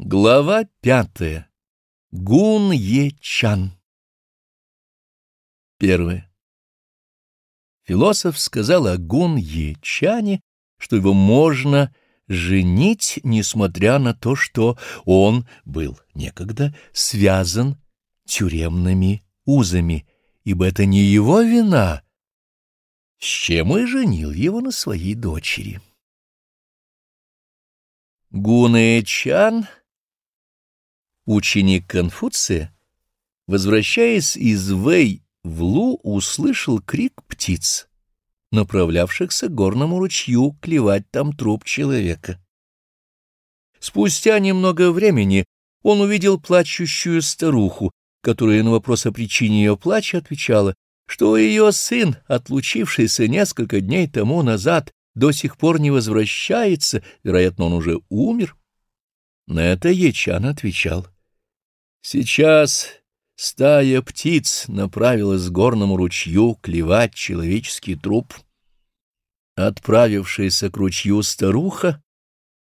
Глава пятая. Гун Е-чан. Первое. Философ сказал о Гун Е-чане, что его можно женить, несмотря на то, что он был некогда связан тюремными узами, ибо это не его вина, с чем и женил его на своей дочери. Гуна-чан Ученик Конфуция, возвращаясь из Вэй в Лу, услышал крик птиц, направлявшихся к горному ручью клевать там труп человека. Спустя немного времени он увидел плачущую старуху, которая на вопрос о причине ее плача отвечала, что ее сын, отлучившийся несколько дней тому назад, до сих пор не возвращается, вероятно, он уже умер. На это Ечан отвечал — Сейчас стая птиц направилась к горному ручью клевать человеческий труп. Отправившаяся к ручью старуха,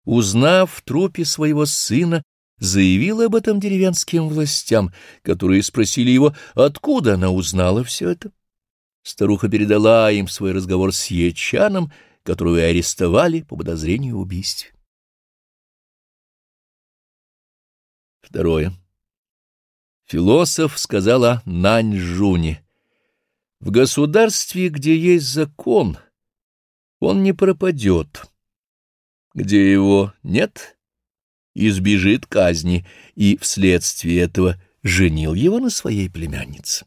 узнав в трупе своего сына, заявила об этом деревенским властям, которые спросили его, откуда она узнала все это. Старуха передала им свой разговор с Ечаном, которого арестовали по подозрению в убийстве. Второе. Философ сказала Наньжуне, «В государстве, где есть закон, он не пропадет. Где его нет, избежит казни, и вследствие этого женил его на своей племяннице».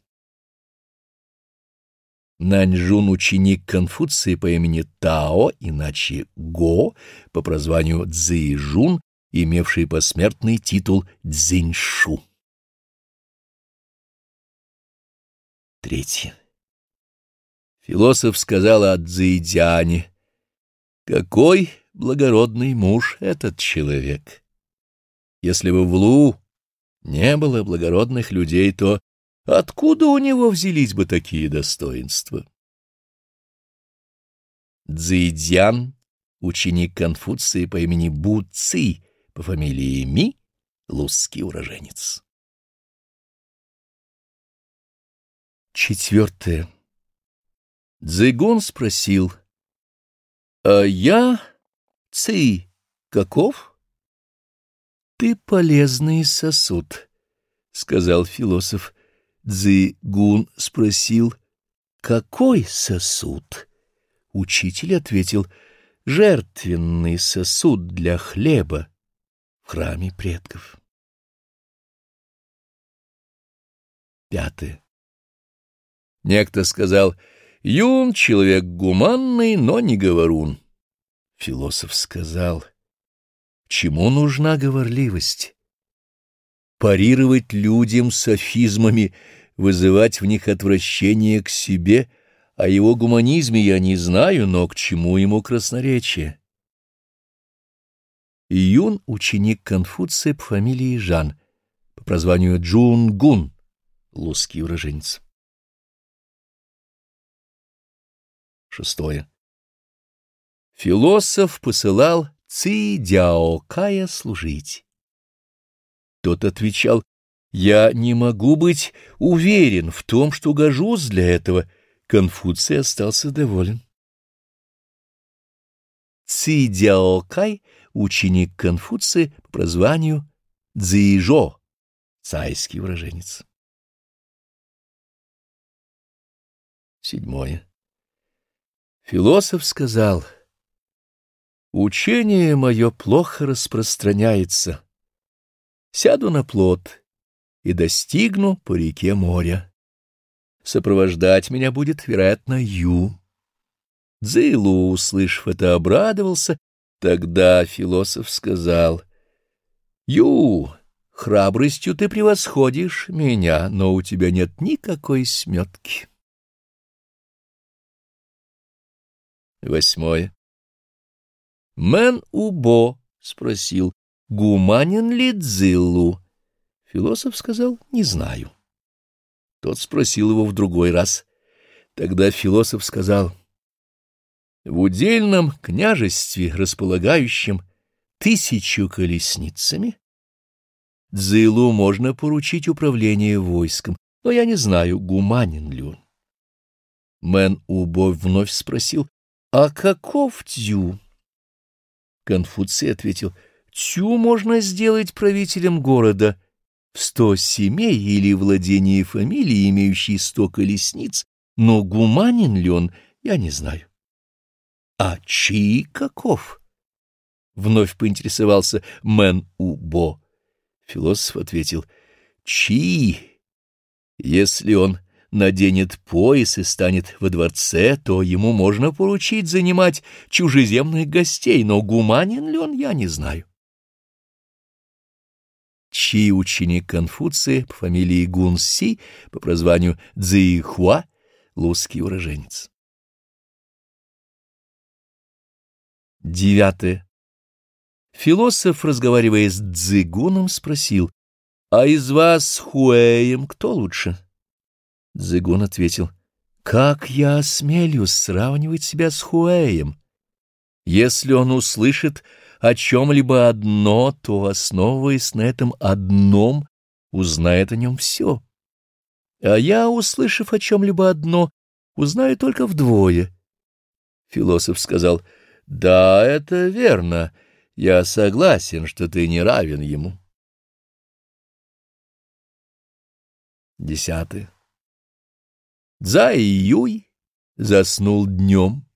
Наньжун — ученик Конфуции по имени Тао, иначе Го, по прозванию Цзэйжун, имевший посмертный титул Цзиньшу. Третье. Философ сказал о Цзэйдяне, «Какой благородный муж этот человек! Если бы в Лу не было благородных людей, то откуда у него взялись бы такие достоинства?» Цзэйдян, ученик Конфуции по имени Бу Ци, по фамилии Ми, лузский уроженец. Четвертое. Дзыгун спросил, «А я, Ци, каков?» «Ты полезный сосуд», — сказал философ. Дзыгун спросил, «Какой сосуд?» Учитель ответил, «Жертвенный сосуд для хлеба в храме предков». Пятое. Некто сказал, «Юн — человек гуманный, но не говорун». Философ сказал, «Чему нужна говорливость? Парировать людям софизмами, вызывать в них отвращение к себе, о его гуманизме я не знаю, но к чему ему красноречие?» Юн — ученик Конфуция по фамилии Жан, по прозванию Джун Гун, лузский уроженец. Шестое. Философ посылал Ци Дяо Кая служить. Тот отвечал, «Я не могу быть уверен в том, что гожусь для этого». Конфуций остался доволен. Ци Дяо Кай — ученик Конфуция по прозванию Цзэйжо, цайский выраженец. Седьмое. Философ сказал, «Учение мое плохо распространяется. Сяду на плот и достигну по реке моря. Сопровождать меня будет, вероятно, Ю». Дзейлу, услышав это, обрадовался. Тогда философ сказал, «Ю, храбростью ты превосходишь меня, но у тебя нет никакой сметки». Восьмое. Мэн Убо спросил, гуманин ли Дзиллу? Философ сказал, не знаю. Тот спросил его в другой раз. Тогда философ сказал, в удельном княжестве, располагающем тысячу колесницами, Цзилу можно поручить управление войском, но я не знаю, гуманен ли он. Мэн Убо вновь спросил, «А каков Цю?» Конфуций ответил, «Цю можно сделать правителем города в сто семей или владение фамилии, имеющей сто колесниц, но гуманен ли он, я не знаю». «А Чи каков?» Вновь поинтересовался Мэн Убо. Философ ответил, «Чи, если он наденет пояс и станет во дворце, то ему можно поручить занимать чужеземных гостей, но гуманен ли он, я не знаю». Чи ученик Конфуция по фамилии Гунси, по прозванию Цзихуа, лузский уроженец. Девятое. Философ, разговаривая с Дзигуном, спросил, «А из вас Хуэем кто лучше?» Дзигун ответил, «Как я осмелюсь сравнивать себя с Хуэем? Если он услышит о чем-либо одно, то, основываясь на этом одном, узнает о нем все. А я, услышав о чем-либо одно, узнаю только вдвое». Философ сказал, «Да, это верно». Я согласен, что ты не равен ему. Десятое. Цзай Юй заснул днем.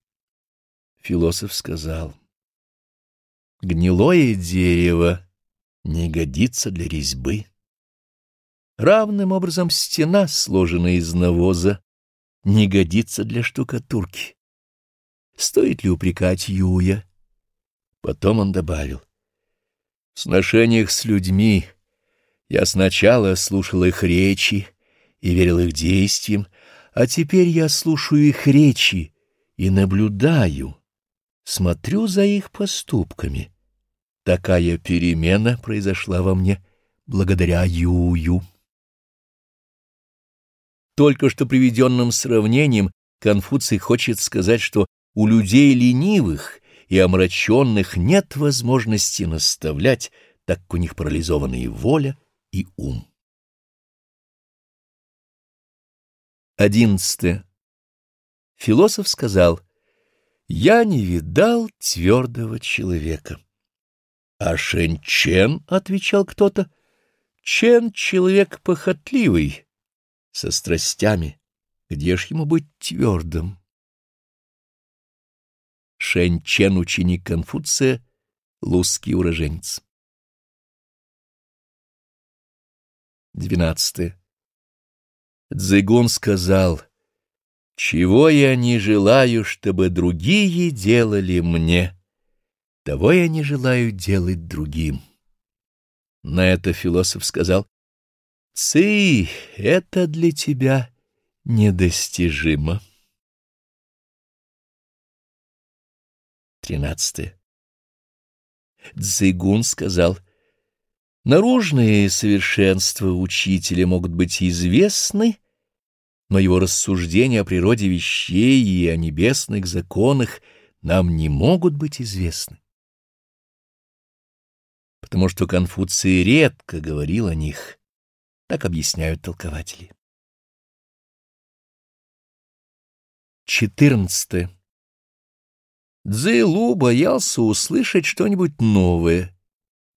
Философ сказал, «Гнилое дерево не годится для резьбы. Равным образом стена, сложенная из навоза, не годится для штукатурки. Стоит ли упрекать Юя?» Потом он добавил. В сношениях с людьми я сначала слушал их речи и верил их действиям, а теперь я слушаю их речи и наблюдаю, смотрю за их поступками. Такая перемена произошла во мне благодаря Юю. Только что приведенным сравнением Конфуций хочет сказать, что у людей ленивых и омраченных нет возможности наставлять, так как у них парализованы и воля, и ум. Одиннадцатое. Философ сказал, «Я не видал твердого человека». «А Шен-Чен», — отвечал кто-то, — «Чен — человек похотливый, со страстями, где ж ему быть твердым?» Шэнь Чен, ученик Конфуция, лузский уроженец. 12. Цзыгун сказал, «Чего я не желаю, чтобы другие делали мне, того я не желаю делать другим». На это философ сказал, «Ци, это для тебя недостижимо». Тринадцатое. Цзыгун сказал, «Наружные совершенства учителя могут быть известны, но его рассуждения о природе вещей и о небесных законах нам не могут быть известны, потому что Конфуций редко говорил о них, так объясняют толкователи. Четырнадцатое. Цзэйлу боялся услышать что-нибудь новое,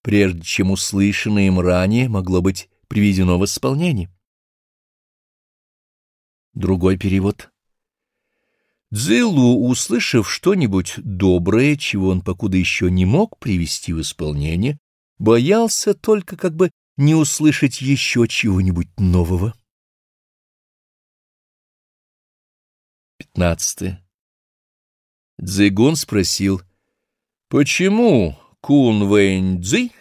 прежде чем услышанное им ранее могло быть приведено в исполнение. Другой перевод. Цзэлу, услышав что-нибудь доброе, чего он покуда еще не мог привести в исполнение, боялся только как бы не услышать еще чего-нибудь нового. Пятнадцатое. Цзэгун спросил, почему Кун Вэнь Цзы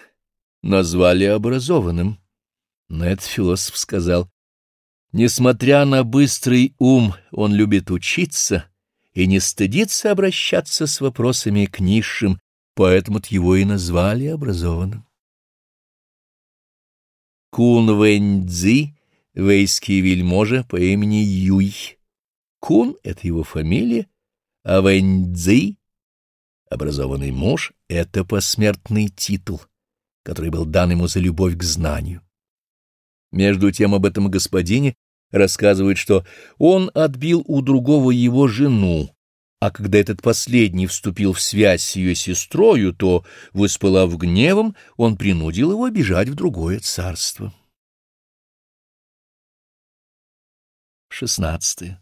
назвали образованным? На это философ сказал, несмотря на быстрый ум, он любит учиться и не стыдится обращаться с вопросами к низшим, поэтому его и назвали образованным. Кун Вэнь Цзы, вейский вельможа по имени Юй. Кун — это его фамилия, а Вэньцзи, образованный муж, — это посмертный титул, который был дан ему за любовь к знанию. Между тем об этом господине рассказывают, что он отбил у другого его жену, а когда этот последний вступил в связь с ее сестрою, то, воспылав гневом, он принудил его бежать в другое царство. 16.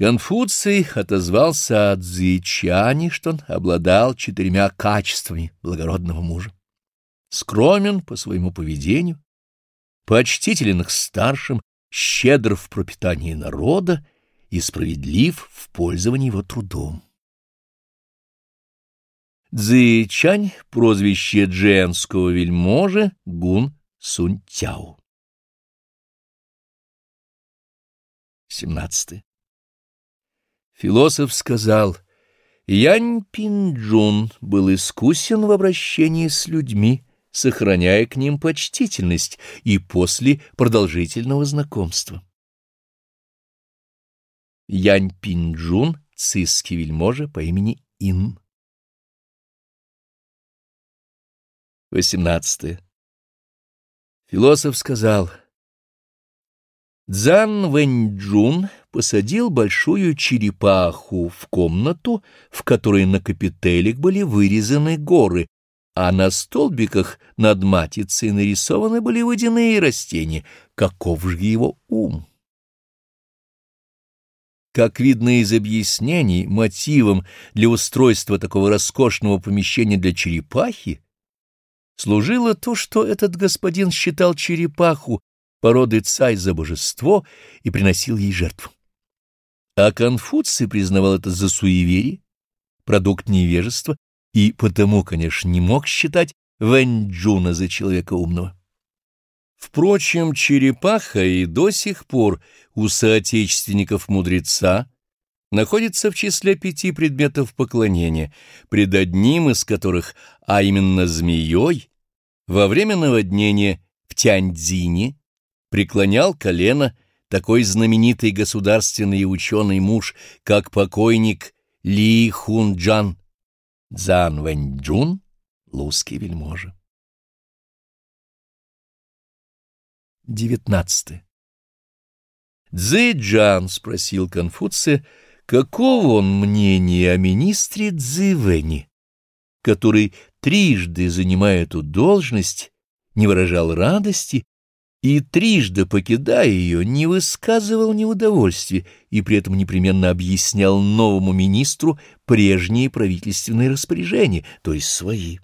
Конфуций отозвался от Цзичани, что он обладал четырьмя качествами благородного мужа. Скромен по своему поведению, почтителен к старшим, щедр в пропитании народа и справедлив в пользовании его трудом. Цзичань, прозвище дженского вельможи Гун Сунтяо. 17. Философ сказал, Янь Пинджун был искусен в обращении с людьми, сохраняя к ним почтительность и после продолжительного знакомства. Янь Пинджун, цисский вельможа по имени Ин. 18. Философ сказал, Цзан Вэньчжун посадил большую черепаху в комнату, в которой на капителях были вырезаны горы, а на столбиках над матицей нарисованы были водяные растения. Каков же его ум? Как видно из объяснений, мотивом для устройства такого роскошного помещения для черепахи служило то, что этот господин считал черепаху породы цай за божество и приносил ей жертву. А Конфуций признавал это за суеверие, продукт невежества, и потому, конечно, не мог считать Вэньчжуна за человека умного. Впрочем, черепаха и до сих пор у соотечественников мудреца находится в числе пяти предметов поклонения, пред одним из которых, а именно змеей, во время наводнения в Тяньцзине преклонял колено такой знаменитый государственный ученый муж, как покойник Ли Хунджан, Цзан Вэньчжун, лузский вельможа. 19. Цзэджан спросил Конфуция, какого он мнения о министре Цзэвэне, который, трижды занимая эту должность, не выражал радости и, трижды покидая ее, не высказывал неудовольствия и при этом непременно объяснял новому министру прежние правительственные распоряжения, то есть свои.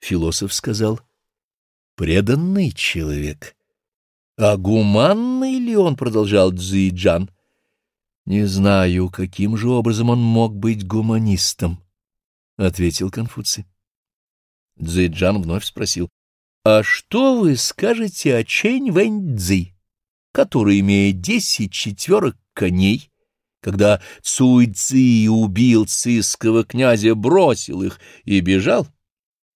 Философ сказал, преданный человек. А гуманный ли он, продолжал Цзиджан? Не знаю, каким же образом он мог быть гуманистом, ответил Конфуций. Цзиджан вновь спросил, а что вы скажете о Чэнь Вэньцзи, который, имея десять четверок коней, когда Цуйцзи убил цисского князя, бросил их и бежал,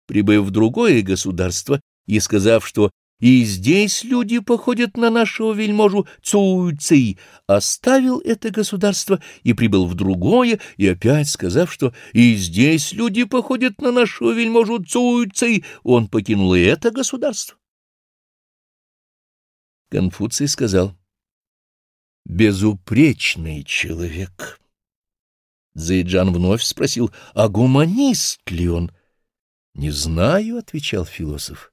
прибыв в другое государство и сказав, что и здесь люди походят на нашего вельможу Цуйци, оставил это государство и прибыл в другое, и опять сказав, что и здесь люди походят на нашего вельможу Цуйци, он покинул и это государство. Конфуций сказал, «Безупречный человек». Зайджан вновь спросил, «А гуманист ли он?» «Не знаю», — отвечал философ.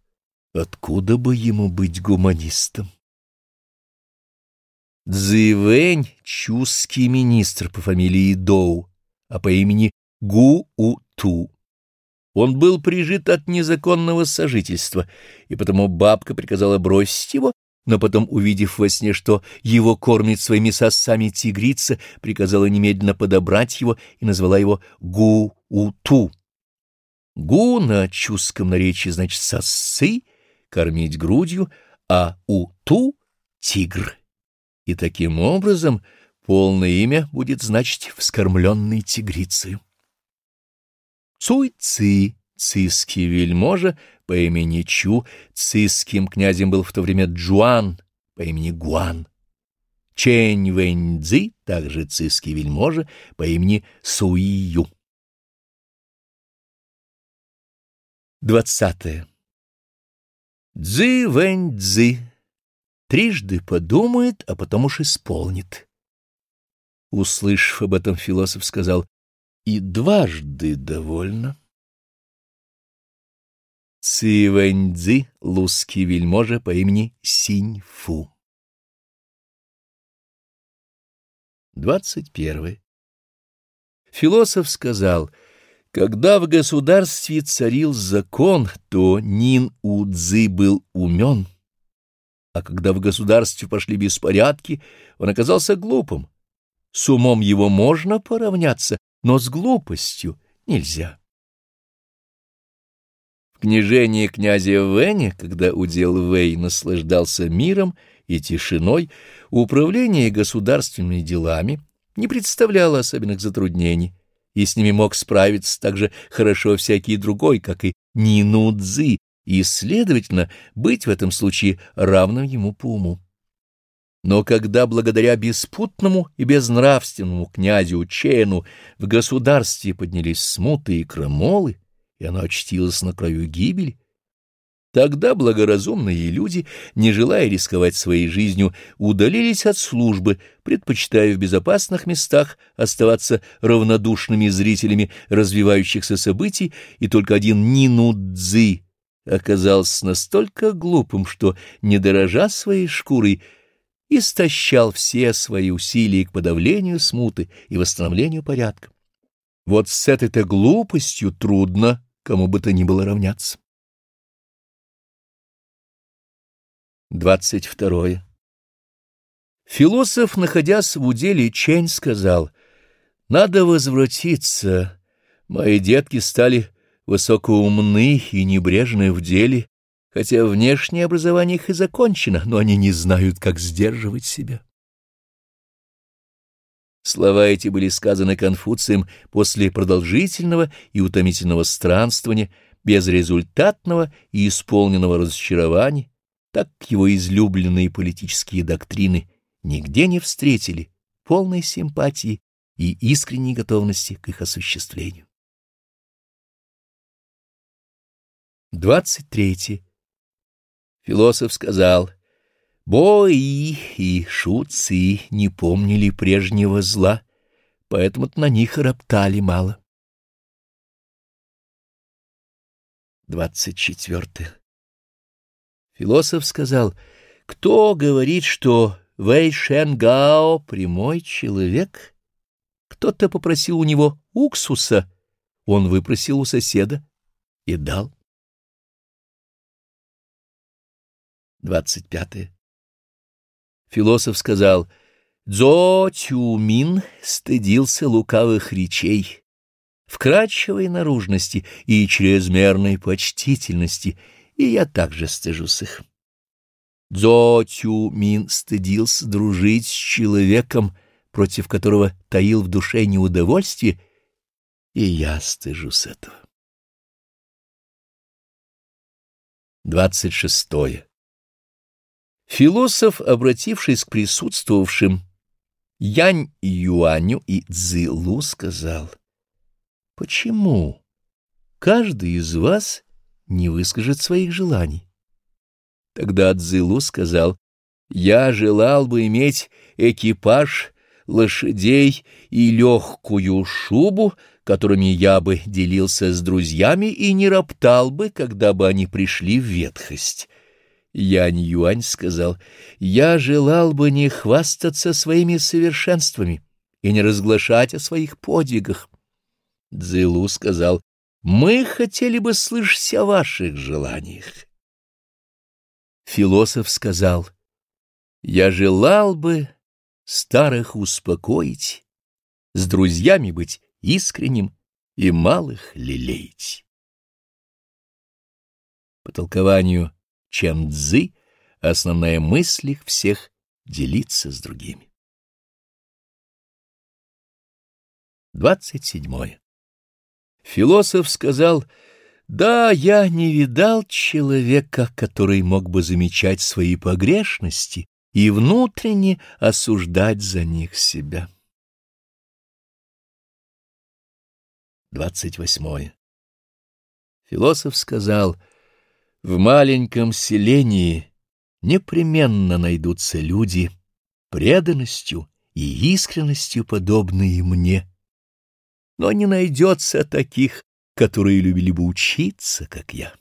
Откуда бы ему быть гуманистом? Цзивэнь — чуский министр по фамилии Доу, а по имени Гу-У-Ту. Он был прижит от незаконного сожительства, и потому бабка приказала бросить его, но потом, увидев во сне, что его кормит своими сосами тигрица, приказала немедленно подобрать его и назвала его Гу-У-Ту. Гу на чуском наречии значит «сосы», кормить грудью, а уту — тигр. И таким образом полное имя будет значить «вскормленный тигрицей». Цуй-ци, цисский вельможа по имени Чу, цисским князем был в то время Джуан по имени Гуан. Чэнь Вэньцзи, также цисский вельможа по имени Суию. Двадцатое. Цзы вэнь цзы. Трижды подумает, а потом уж исполнит. Услышав об этом, философ сказал, и дважды довольно. Ци вэнь цзы, лузский вельможа по имени Синь Фу. Двадцать первое. Философ сказал — когда в государстве царил закон, то Нин Удзы был умен, а когда в государстве пошли беспорядки, он оказался глупым. С умом его можно поравняться, но с глупостью нельзя. В княжении князя Вэня, когда удел Вэй наслаждался миром и тишиной, управление государственными делами не представляло особенных затруднений, и с ними мог справиться так же хорошо всякий другой, как и Нинудзи, и, следовательно, быть в этом случае равным ему по уму. Но когда благодаря беспутному и безнравственному князю Чену в государстве поднялись смуты и крамолы, и оно очтилось на краю гибели, Тогда благоразумные люди, не желая рисковать своей жизнью, удалились от службы, предпочитая в безопасных местах оставаться равнодушными зрителями развивающихся событий, и только один Нину Цзы оказался настолько глупым, что, не дорожа своей шкурой, истощал все свои усилия к подавлению смуты и восстановлению порядка. Вот с этой-то глупостью трудно кому бы то ни было равняться. Двадцать второе. Философ, находясь в уделе, Чень сказал, «Надо возвратиться. Мои детки стали высокоумны и небрежны в деле, хотя внешнее образование их и закончено, но они не знают, как сдерживать себя». Слова эти были сказаны Конфуцием после продолжительного и утомительного странствования, безрезультатного и исполненного разочарования, так его излюбленные политические доктрины нигде не встретили полной симпатии и искренней готовности к их осуществлению. 23. Философ сказал, «Бои и шуцы не помнили прежнего зла, поэтому-то на них роптали мало». 24. Философ сказал, кто говорит, что Вэй Шенгао — прямой человек? Кто-то попросил у него уксуса, он выпросил у соседа и дал. Двадцать пятое. Философ сказал, Дзо Тюмин стыдился лукавых речей, вкрадчивой наружности и чрезмерной почтительности — и я также стыжусь их. Дзо Тю Мин стыдился дружить с человеком, против которого таил в душе неудовольствие, и я стыжусь этого. Двадцать шестое. Философ, обратившись к присутствовавшим, Янь Юаню и Цзилу сказал, «Почему каждый из вас не выскажет своих желаний. Тогда Цзилу сказал, «Я желал бы иметь экипаж, лошадей и легкую шубу, которыми я бы делился с друзьями и не роптал бы, когда бы они пришли в ветхость». Янь Юань сказал, «Я желал бы не хвастаться своими совершенствами и не разглашать о своих подвигах». Цзилу сказал, мы хотели бы слышать о ваших желаниях. Философ сказал, я желал бы старых успокоить, с друзьями быть искренним и малых лелеять. По толкованию Чен Цзы основная мысль их всех делиться с другими. Двадцать седьмое. Философ сказал, «Да, я не видал человека, который мог бы замечать свои погрешности и внутренне осуждать за них себя». Двадцать восьмое. Философ сказал, в маленьком селении непременно найдутся люди преданностью и искренностью подобные мне. Но не найдется таких, которые любили бы учиться, как я.